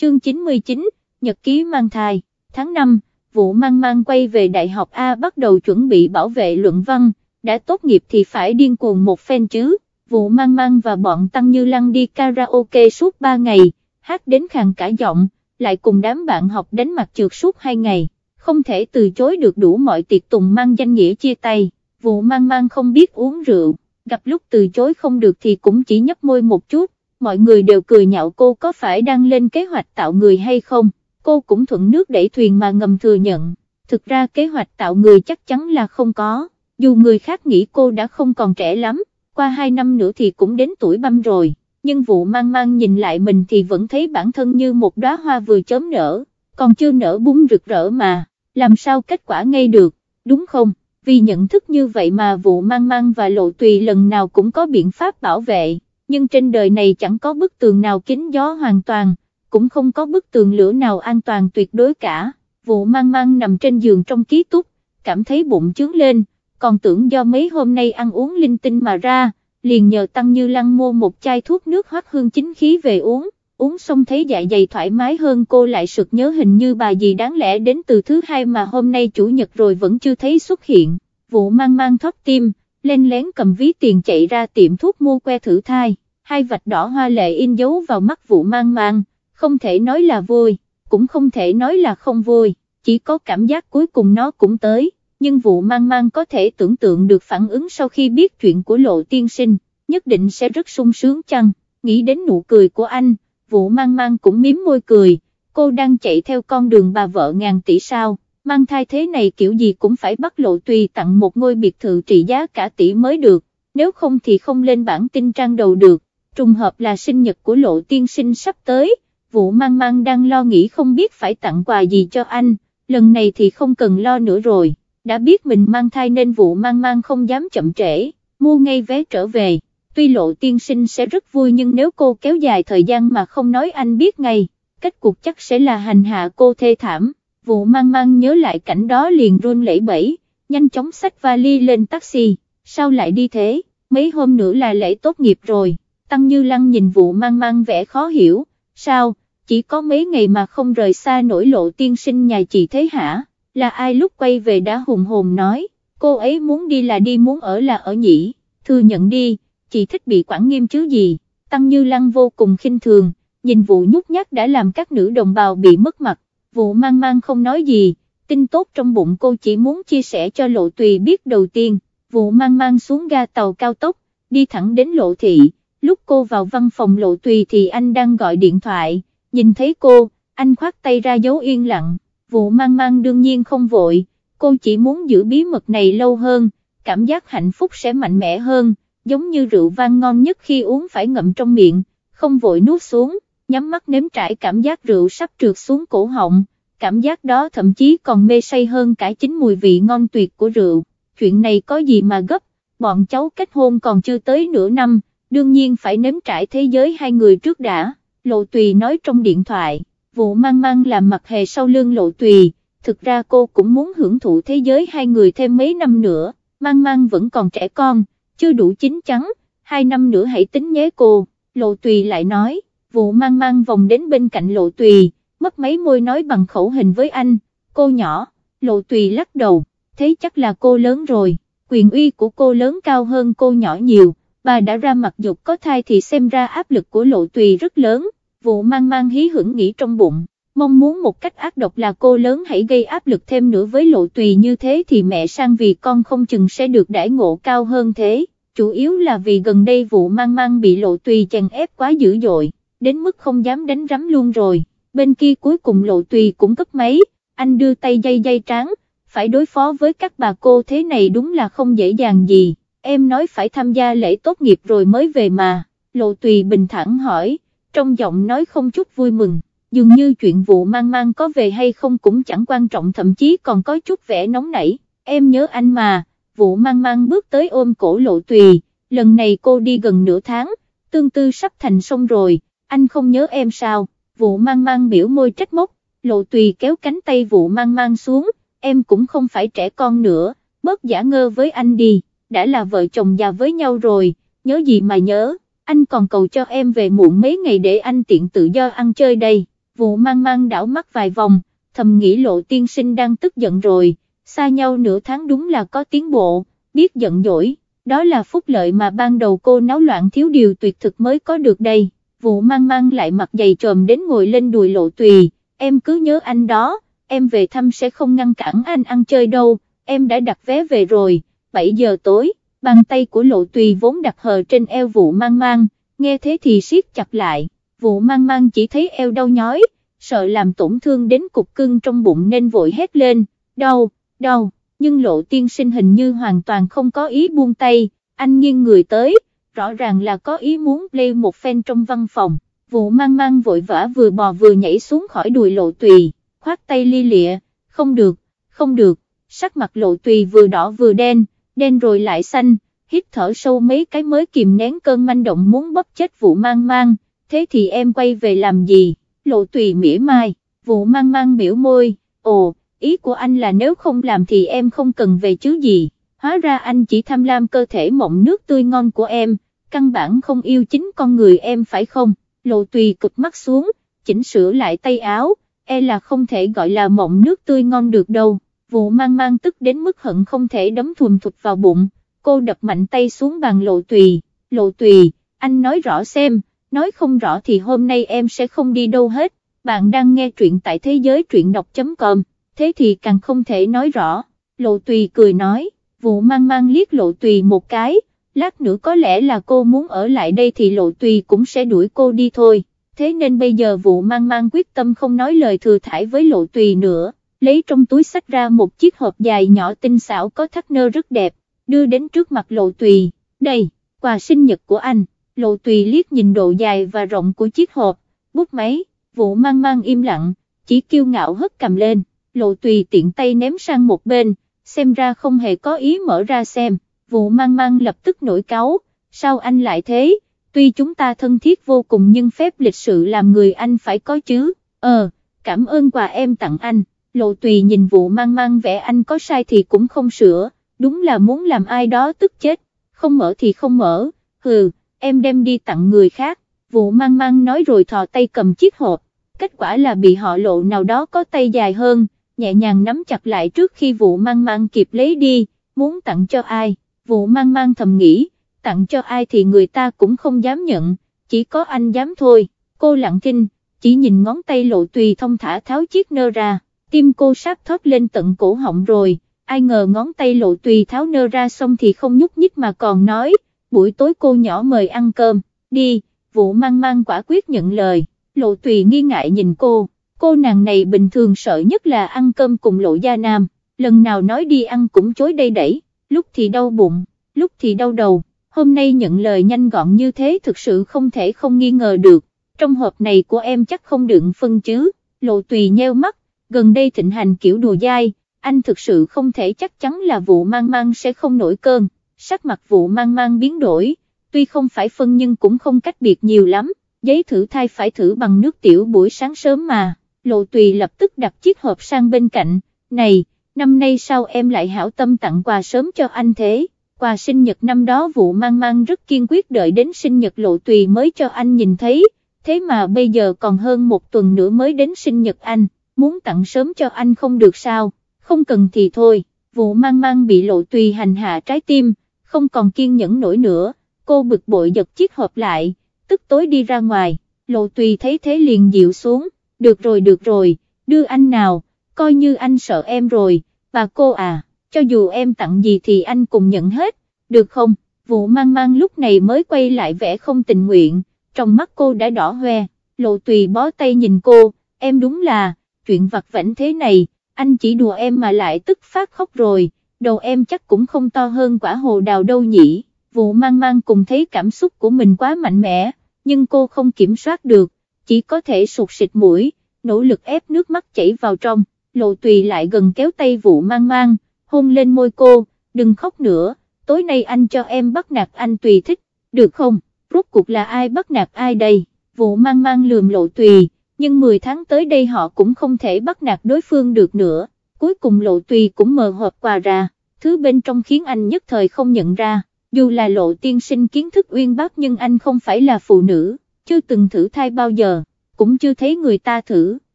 chương 99, Nhật ký mang thai, tháng 5, vụ mang mang quay về Đại học A bắt đầu chuẩn bị bảo vệ luận văn, đã tốt nghiệp thì phải điên cuồng một phen chứ, vụ mang mang và bọn Tăng Như Lăng đi karaoke suốt 3 ngày, hát đến khàn cả giọng, lại cùng đám bạn học đánh mặt trượt suốt 2 ngày, không thể từ chối được đủ mọi tiệc tùng mang danh nghĩa chia tay, vụ mang mang không biết uống rượu, gặp lúc từ chối không được thì cũng chỉ nhấp môi một chút, mọi người đều cười nhạo cô có phải đang lên kế hoạch tạo người hay không, cô cũng thuận nước đẩy thuyền mà ngầm thừa nhận, thực ra kế hoạch tạo người chắc chắn là không có, dù người khác nghĩ cô đã không còn trẻ lắm, qua 2 năm nữa thì cũng đến tuổi băm rồi, nhưng vụ mang mang nhìn lại mình thì vẫn thấy bản thân như một đóa hoa vừa chớm nở, còn chưa nở búng rực rỡ mà, làm sao kết quả ngay được, đúng không? Vì nhận thức như vậy mà vụ mang mang và lộ tùy lần nào cũng có biện pháp bảo vệ, nhưng trên đời này chẳng có bức tường nào kín gió hoàn toàn, cũng không có bức tường lửa nào an toàn tuyệt đối cả, vụ mang mang nằm trên giường trong ký túc, cảm thấy bụng chướng lên, còn tưởng do mấy hôm nay ăn uống linh tinh mà ra, liền nhờ Tăng Như Lăng mua một chai thuốc nước hoát hương chính khí về uống, uống xong thấy dạ dày thoải mái hơn cô lại sực nhớ hình như bà gì đáng lẽ đến từ thứ hai mà hôm nay chủ nhật rồi vẫn chưa thấy xuất hiện, vụ mang mang thoát tim, lên lén cầm ví tiền chạy ra tiệm thuốc mua que thử thai, hai vạch đỏ hoa lệ in dấu vào mắt vụ mang mang, không thể nói là vui, cũng không thể nói là không vui, chỉ có cảm giác cuối cùng nó cũng tới, nhưng vụ mang mang có thể tưởng tượng được phản ứng sau khi biết chuyện của lộ tiên sinh, nhất định sẽ rất sung sướng chăng, nghĩ đến nụ cười của anh, vụ mang mang cũng miếm môi cười, cô đang chạy theo con đường bà vợ ngàn tỷ sao, mang thai thế này kiểu gì cũng phải bắt lộ tùy tặng một ngôi biệt thự trị giá cả tỷ mới được, nếu không thì không lên bản tin trang đầu được, trùng hợp là sinh nhật của lộ tiên sinh sắp tới, vụ mang mang đang lo nghĩ không biết phải tặng quà gì cho anh, lần này thì không cần lo nữa rồi, đã biết mình mang thai nên vụ mang mang không dám chậm trễ, mua ngay vé trở về, tuy lộ tiên sinh sẽ rất vui nhưng nếu cô kéo dài thời gian mà không nói anh biết ngay, kết cục chắc sẽ là hành hạ cô thê thảm, vụ mang mang nhớ lại cảnh đó liền run lẩy bẩy, nhanh chóng xách vali lên taxi, sao lại đi thế, mấy hôm nữa là lễ tốt nghiệp rồi, Tăng Như Lăng nhìn vụ mang mang vẻ khó hiểu, sao, chỉ có mấy ngày mà không rời xa nổi lộ tiên sinh nhà chị thế hả, là ai lúc quay về đã hùng hồn nói, cô ấy muốn đi là đi muốn ở là ở nhỉ, thừa nhận đi, chị thích bị quản nghiêm chứ gì, Tăng Như Lăng vô cùng khinh thường, nhìn vụ nhút nhát đã làm các nữ đồng bào bị mất mặt, vụ mang mang không nói gì, tin tốt trong bụng cô chỉ muốn chia sẻ cho lộ tùy biết đầu tiên, vụ mang mang xuống ga tàu cao tốc, đi thẳng đến lộ thị, lúc cô vào văn phòng lộ tùy thì anh đang gọi điện thoại, nhìn thấy cô, anh khoát tay ra dấu yên lặng, vụ mang mang đương nhiên không vội, cô chỉ muốn giữ bí mật này lâu hơn, cảm giác hạnh phúc sẽ mạnh mẽ hơn, giống như rượu vang ngon nhất khi uống phải ngậm trong miệng, không vội nuốt xuống, nhắm mắt nếm trải cảm giác rượu sắp trượt xuống cổ họng, cảm giác đó thậm chí còn mê say hơn cả chính mùi vị ngon tuyệt của rượu, chuyện này có gì mà gấp, bọn cháu kết hôn còn chưa tới nửa năm, đương nhiên phải nếm trải thế giới hai người trước đã, lộ tùy nói trong điện thoại, vụ mang mang làm mặt hề sau lưng lộ tùy, thực ra cô cũng muốn hưởng thụ thế giới hai người thêm mấy năm nữa, mang mang vẫn còn trẻ con, chưa đủ chín chắn, hai năm nữa hãy tính nhé cô, lộ tùy lại nói, vụ mang mang vòng đến bên cạnh lộ tùy, mất mấy môi nói bằng khẩu hình với anh, cô nhỏ, lộ tùy lắc đầu, thế chắc là cô lớn rồi, quyền uy của cô lớn cao hơn cô nhỏ nhiều bà đã ra mặt dục có thai thì xem ra áp lực của lộ tùy rất lớn, vụ mang mang hí hưởng nghĩ trong bụng, mong muốn một cách ác độc là cô lớn hãy gây áp lực thêm nữa với lộ tùy như thế thì mẹ sang vì con không chừng sẽ được đãi ngộ cao hơn thế, chủ yếu là vì gần đây vụ mang mang bị lộ tùy chèn ép quá dữ dội, đến mức không dám đánh rắm luôn rồi, bên kia cuối cùng lộ tùy cũng cấp máy, anh đưa tay dây dây tráng, phải đối phó với các bà cô thế này đúng là không dễ dàng gì. Em nói phải tham gia lễ tốt nghiệp rồi mới về mà, lộ tùy bình thản hỏi, trong giọng nói không chút vui mừng, dường như chuyện vụ mang mang có về hay không cũng chẳng quan trọng thậm chí còn có chút vẻ nóng nảy, em nhớ anh mà, vụ mang mang bước tới ôm cổ lộ tùy, lần này cô đi gần nửa tháng, tương tư sắp thành xong rồi, anh không nhớ em sao, vụ mang mang biểu môi trách móc, lộ tùy kéo cánh tay vụ mang mang xuống, em cũng không phải trẻ con nữa, bớt giả ngơ với anh đi đã là vợ chồng già với nhau rồi, nhớ gì mà nhớ, anh còn cầu cho em về muộn mấy ngày để anh tiện tự do ăn chơi đây, vụ mang mang đảo mắt vài vòng, thầm nghĩ lộ tiên sinh đang tức giận rồi, xa nhau nửa tháng đúng là có tiến bộ, biết giận dỗi, đó là phúc lợi mà ban đầu cô náo loạn thiếu điều tuyệt thực mới có được đây, vụ mang mang lại mặt dày trồm đến ngồi lên đùi lộ tùy, em cứ nhớ anh đó, em về thăm sẽ không ngăn cản anh ăn chơi đâu, em đã đặt vé về rồi, 7 giờ tối, bàn tay của lộ tùy vốn đặt hờ trên eo vụ mang mang, nghe thế thì siết chặt lại, vụ mang mang chỉ thấy eo đau nhói, sợ làm tổn thương đến cục cưng trong bụng nên vội hét lên, đau, đau, nhưng lộ tiên sinh hình như hoàn toàn không có ý buông tay, anh nghiêng người tới, rõ ràng là có ý muốn play một phen trong văn phòng, vụ mang mang vội vã vừa bò vừa nhảy xuống khỏi đùi lộ tùy, khoát tay ly lịa, không được, không được, sắc mặt lộ tùy vừa đỏ vừa đen, đen rồi lại xanh, hít thở sâu mấy cái mới kìm nén cơn manh động muốn bóp chết vụ mang mang, thế thì em quay về làm gì, lộ tùy mỉa mai, vụ mang mang biểu môi, ồ, ý của anh là nếu không làm thì em không cần về chứ gì, hóa ra anh chỉ tham lam cơ thể mộng nước tươi ngon của em, căn bản không yêu chính con người em phải không, lộ tùy cực mắt xuống, chỉnh sửa lại tay áo, e là không thể gọi là mộng nước tươi ngon được đâu, vụ mang mang tức đến mức hận không thể đấm thùm thụt vào bụng, cô đập mạnh tay xuống bàn lộ tùy, lộ tùy, anh nói rõ xem, nói không rõ thì hôm nay em sẽ không đi đâu hết, bạn đang nghe truyện tại thế giới truyện đọc.com, thế thì càng không thể nói rõ, lộ tùy cười nói, vụ mang mang liếc lộ tùy một cái, lát nữa có lẽ là cô muốn ở lại đây thì lộ tùy cũng sẽ đuổi cô đi thôi, thế nên bây giờ vụ mang mang quyết tâm không nói lời thừa thải với lộ tùy nữa, lấy trong túi sách ra một chiếc hộp dài nhỏ tinh xảo có thắt nơ rất đẹp, đưa đến trước mặt lộ tùy, đây, quà sinh nhật của anh, lộ tùy liếc nhìn độ dài và rộng của chiếc hộp, bút máy, vụ mang mang im lặng, chỉ kiêu ngạo hất cầm lên, lộ tùy tiện tay ném sang một bên, xem ra không hề có ý mở ra xem, vụ mang mang lập tức nổi cáu, sao anh lại thế, tuy chúng ta thân thiết vô cùng nhưng phép lịch sự làm người anh phải có chứ, ờ, cảm ơn quà em tặng anh, lộ tùy nhìn vụ mang mang vẽ anh có sai thì cũng không sửa, đúng là muốn làm ai đó tức chết, không mở thì không mở, hừ, em đem đi tặng người khác, vụ mang mang nói rồi thò tay cầm chiếc hộp, kết quả là bị họ lộ nào đó có tay dài hơn, nhẹ nhàng nắm chặt lại trước khi vụ mang mang kịp lấy đi, muốn tặng cho ai, vụ mang mang thầm nghĩ, tặng cho ai thì người ta cũng không dám nhận, chỉ có anh dám thôi, cô lặng thinh, chỉ nhìn ngón tay lộ tùy thông thả tháo chiếc nơ ra, tim cô sắp thoát lên tận cổ họng rồi, ai ngờ ngón tay lộ tùy tháo nơ ra xong thì không nhúc nhích mà còn nói, buổi tối cô nhỏ mời ăn cơm, đi, vụ mang mang quả quyết nhận lời, lộ tùy nghi ngại nhìn cô, cô nàng này bình thường sợ nhất là ăn cơm cùng lộ gia nam, lần nào nói đi ăn cũng chối đây đẩy, lúc thì đau bụng, lúc thì đau đầu, hôm nay nhận lời nhanh gọn như thế thực sự không thể không nghi ngờ được, trong hộp này của em chắc không đựng phân chứ, lộ tùy nheo mắt, gần đây thịnh hành kiểu đùa dai, anh thực sự không thể chắc chắn là vụ mang mang sẽ không nổi cơn, sắc mặt vụ mang mang biến đổi, tuy không phải phân nhưng cũng không cách biệt nhiều lắm, giấy thử thai phải thử bằng nước tiểu buổi sáng sớm mà, lộ tùy lập tức đặt chiếc hộp sang bên cạnh, này, năm nay sao em lại hảo tâm tặng quà sớm cho anh thế, quà sinh nhật năm đó vụ mang mang rất kiên quyết đợi đến sinh nhật lộ tùy mới cho anh nhìn thấy, thế mà bây giờ còn hơn một tuần nữa mới đến sinh nhật anh, muốn tặng sớm cho anh không được sao? Không cần thì thôi, vụ mang mang bị lộ tùy hành hạ trái tim, không còn kiên nhẫn nổi nữa, cô bực bội giật chiếc hộp lại, tức tối đi ra ngoài, lộ tùy thấy thế liền dịu xuống, được rồi được rồi, đưa anh nào, coi như anh sợ em rồi, bà cô à, cho dù em tặng gì thì anh cùng nhận hết, được không, vụ mang mang lúc này mới quay lại vẻ không tình nguyện, trong mắt cô đã đỏ hoe, lộ tùy bó tay nhìn cô, em đúng là, chuyện vặt vảnh thế này, anh chỉ đùa em mà lại tức phát khóc rồi, đầu em chắc cũng không to hơn quả hồ đào đâu nhỉ, vụ mang mang cùng thấy cảm xúc của mình quá mạnh mẽ, nhưng cô không kiểm soát được, chỉ có thể sụt xịt mũi, nỗ lực ép nước mắt chảy vào trong, lộ tùy lại gần kéo tay vụ mang mang, hôn lên môi cô, đừng khóc nữa, tối nay anh cho em bắt nạt anh tùy thích, được không, rốt cuộc là ai bắt nạt ai đây, vụ mang mang lườm lộ tùy, nhưng 10 tháng tới đây họ cũng không thể bắt nạt đối phương được nữa, cuối cùng lộ tùy cũng mờ hộp quà ra, thứ bên trong khiến anh nhất thời không nhận ra, dù là lộ tiên sinh kiến thức uyên bác nhưng anh không phải là phụ nữ, chưa từng thử thai bao giờ, cũng chưa thấy người ta thử,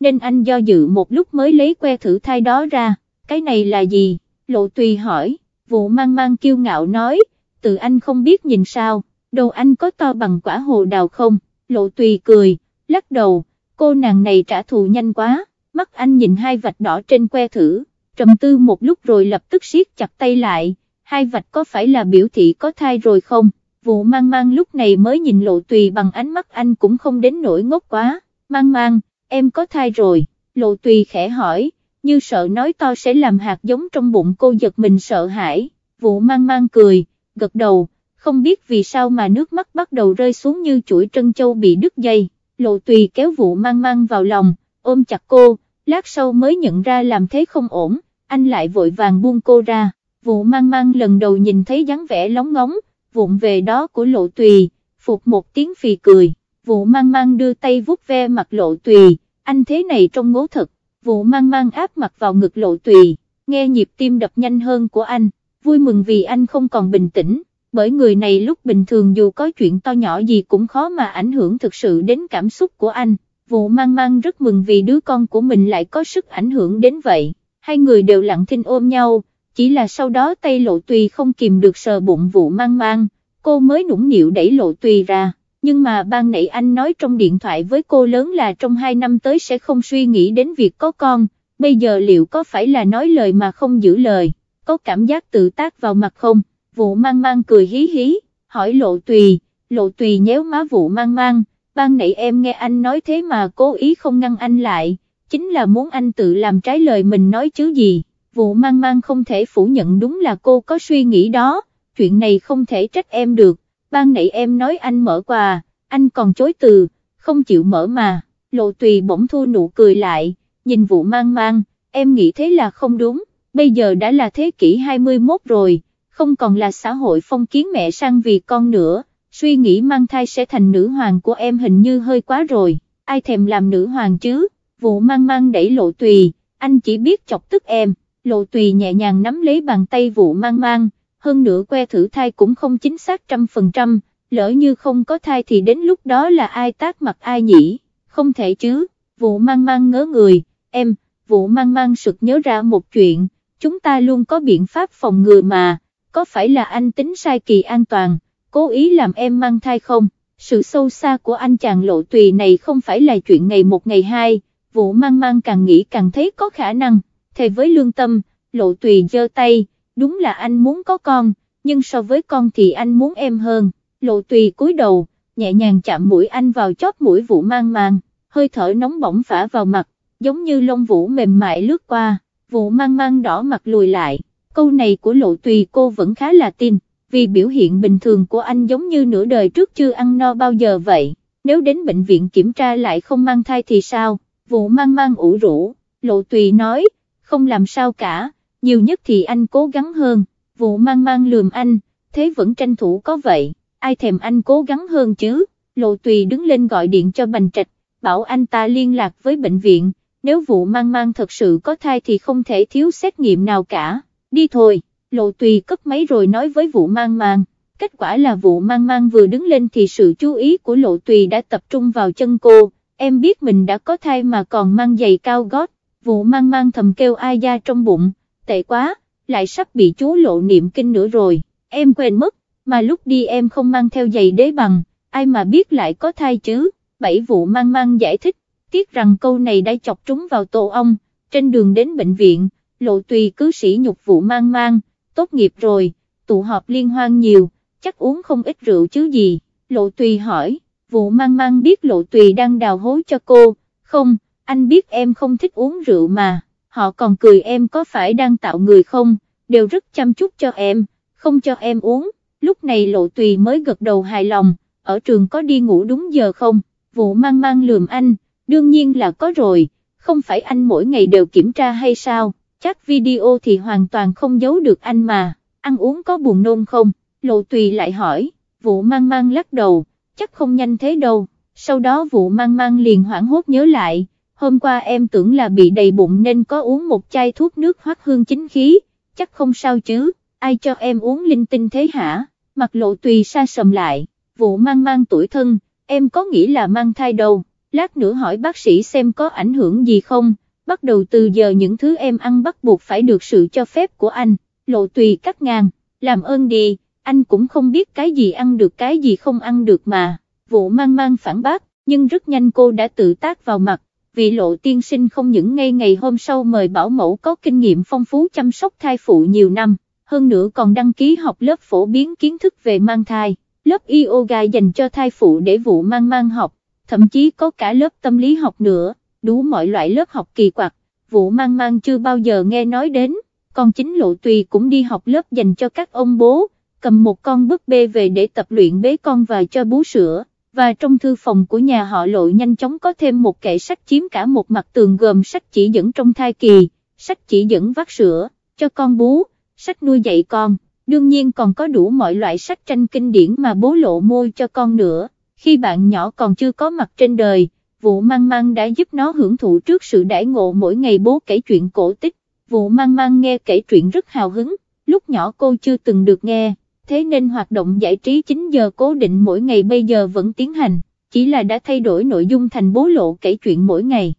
nên anh do dự một lúc mới lấy que thử thai đó ra, cái này là gì, lộ tùy hỏi, vụ mang mang kiêu ngạo nói, tự anh không biết nhìn sao, đầu anh có to bằng quả hồ đào không, lộ tùy cười, lắc đầu, cô nàng này trả thù nhanh quá, mắt anh nhìn hai vạch đỏ trên que thử, trầm tư một lúc rồi lập tức siết chặt tay lại, hai vạch có phải là biểu thị có thai rồi không, vụ mang mang lúc này mới nhìn lộ tùy bằng ánh mắt anh cũng không đến nỗi ngốc quá, mang mang, em có thai rồi, lộ tùy khẽ hỏi, như sợ nói to sẽ làm hạt giống trong bụng cô giật mình sợ hãi, vụ mang mang cười, gật đầu, không biết vì sao mà nước mắt bắt đầu rơi xuống như chuỗi trân châu bị đứt dây, lộ tùy kéo vụ mang mang vào lòng, ôm chặt cô, lát sau mới nhận ra làm thế không ổn, anh lại vội vàng buông cô ra, vụ mang mang lần đầu nhìn thấy dáng vẻ lóng ngóng, vụng về đó của lộ tùy, phục một tiếng phì cười, vụ mang mang đưa tay vuốt ve mặt lộ tùy, anh thế này trông ngố thật, vụ mang mang áp mặt vào ngực lộ tùy, nghe nhịp tim đập nhanh hơn của anh, vui mừng vì anh không còn bình tĩnh, bởi người này lúc bình thường dù có chuyện to nhỏ gì cũng khó mà ảnh hưởng thực sự đến cảm xúc của anh, vụ mang mang rất mừng vì đứa con của mình lại có sức ảnh hưởng đến vậy, hai người đều lặng thinh ôm nhau, chỉ là sau đó tay lộ tùy không kìm được sờ bụng vụ mang mang, cô mới nũng nịu đẩy lộ tùy ra, nhưng mà ban nãy anh nói trong điện thoại với cô lớn là trong hai năm tới sẽ không suy nghĩ đến việc có con, bây giờ liệu có phải là nói lời mà không giữ lời, có cảm giác tự tác vào mặt không, vụ mang mang cười hí hí, hỏi lộ tùy, lộ tùy nhéo má vụ mang mang, ban nãy em nghe anh nói thế mà cố ý không ngăn anh lại, chính là muốn anh tự làm trái lời mình nói chứ gì? Vụ mang mang không thể phủ nhận đúng là cô có suy nghĩ đó, chuyện này không thể trách em được, ban nãy em nói anh mở quà, anh còn chối từ, không chịu mở mà, lộ tùy bỗng thu nụ cười lại, nhìn vụ mang mang, em nghĩ thế là không đúng, bây giờ đã là thế kỷ 21 rồi, không còn là xã hội phong kiến mẹ sang vì con nữa, suy nghĩ mang thai sẽ thành nữ hoàng của em hình như hơi quá rồi, ai thèm làm nữ hoàng chứ, vụ mang mang đẩy lộ tùy, anh chỉ biết chọc tức em lộ tùy nhẹ nhàng nắm lấy bàn tay vụ mang mang, hơn nữa que thử thai cũng không chính xác trăm phần trăm, lỡ như không có thai thì đến lúc đó là ai tác mặt ai nhỉ, không thể chứ, vụ mang mang ngớ người, em, vụ mang mang sực nhớ ra một chuyện, chúng ta luôn có biện pháp phòng ngừa mà, có phải là anh tính sai kỳ an toàn, cố ý làm em mang thai không? Sự sâu xa của anh chàng lộ tùy này không phải là chuyện ngày một ngày hai, vụ mang mang càng nghĩ càng thấy có khả năng thề với lương tâm, lộ tùy giơ tay, đúng là anh muốn có con, nhưng so với con thì anh muốn em hơn, lộ tùy cúi đầu, nhẹ nhàng chạm mũi anh vào chóp mũi vụ mang mang, hơi thở nóng bỏng phả vào mặt, giống như lông vũ mềm mại lướt qua, vụ mang mang đỏ mặt lùi lại, câu này của lộ tùy cô vẫn khá là tin, vì biểu hiện bình thường của anh giống như nửa đời trước chưa ăn no bao giờ vậy, nếu đến bệnh viện kiểm tra lại không mang thai thì sao, vụ mang mang ủ rũ, lộ tùy nói, không làm sao cả, nhiều nhất thì anh cố gắng hơn, vụ mang mang lườm anh, thế vẫn tranh thủ có vậy, ai thèm anh cố gắng hơn chứ, lộ tùy đứng lên gọi điện cho Bành Trạch, bảo anh ta liên lạc với bệnh viện, nếu vụ mang mang thật sự có thai thì không thể thiếu xét nghiệm nào cả, đi thôi, lộ tùy cất máy rồi nói với vụ mang mang. Kết quả là vụ mang mang vừa đứng lên thì sự chú ý của lộ tùy đã tập trung vào chân cô, em biết mình đã có thai mà còn mang giày cao gót, vụ mang mang thầm kêu ai da trong bụng, tệ quá, lại sắp bị chú lộ niệm kinh nữa rồi, em quên mất, mà lúc đi em không mang theo giày đế bằng, ai mà biết lại có thai chứ, bảy vụ mang mang giải thích, tiếc rằng câu này đã chọc trúng vào tổ ong, trên đường đến bệnh viện, lộ tùy cứ sĩ nhục vụ mang mang, tốt nghiệp rồi, tụ họp liên hoan nhiều, chắc uống không ít rượu chứ gì, lộ tùy hỏi, vụ mang mang biết lộ tùy đang đào hố cho cô, không, anh biết em không thích uống rượu mà, họ còn cười em có phải đang tạo người không, đều rất chăm chút cho em, không cho em uống, lúc này lộ tùy mới gật đầu hài lòng, ở trường có đi ngủ đúng giờ không, vụ mang mang lườm anh, đương nhiên là có rồi, không phải anh mỗi ngày đều kiểm tra hay sao, chắc video thì hoàn toàn không giấu được anh mà, ăn uống có buồn nôn không, lộ tùy lại hỏi, vụ mang mang lắc đầu, chắc không nhanh thế đâu, sau đó vụ mang mang liền hoảng hốt nhớ lại, hôm qua em tưởng là bị đầy bụng nên có uống một chai thuốc nước hoắc hương chính khí, chắc không sao chứ, ai cho em uống linh tinh thế hả, mặt lộ tùy xa sầm lại, vụ mang mang tuổi thân, em có nghĩ là mang thai đâu, lát nữa hỏi bác sĩ xem có ảnh hưởng gì không, bắt đầu từ giờ những thứ em ăn bắt buộc phải được sự cho phép của anh, lộ tùy cắt ngang, làm ơn đi, anh cũng không biết cái gì ăn được cái gì không ăn được mà, vụ mang mang phản bác, nhưng rất nhanh cô đã tự tác vào mặt, vị lộ tiên sinh không những ngay ngày hôm sau mời bảo mẫu có kinh nghiệm phong phú chăm sóc thai phụ nhiều năm, hơn nữa còn đăng ký học lớp phổ biến kiến thức về mang thai, lớp yoga dành cho thai phụ để vụ mang mang học, thậm chí có cả lớp tâm lý học nữa, đủ mọi loại lớp học kỳ quặc, vụ mang mang chưa bao giờ nghe nói đến, còn chính lộ tùy cũng đi học lớp dành cho các ông bố, cầm một con búp bê về để tập luyện bế con và cho bú sữa và trong thư phòng của nhà họ lộ nhanh chóng có thêm một kệ sách chiếm cả một mặt tường gồm sách chỉ dẫn trong thai kỳ, sách chỉ dẫn vắt sữa, cho con bú, sách nuôi dạy con, đương nhiên còn có đủ mọi loại sách tranh kinh điển mà bố lộ môi cho con nữa, khi bạn nhỏ còn chưa có mặt trên đời, vụ mang mang đã giúp nó hưởng thụ trước sự đãi ngộ mỗi ngày bố kể chuyện cổ tích, vụ mang mang nghe kể chuyện rất hào hứng, lúc nhỏ cô chưa từng được nghe thế nên hoạt động giải trí 9 giờ cố định mỗi ngày bây giờ vẫn tiến hành, chỉ là đã thay đổi nội dung thành bố lộ kể chuyện mỗi ngày.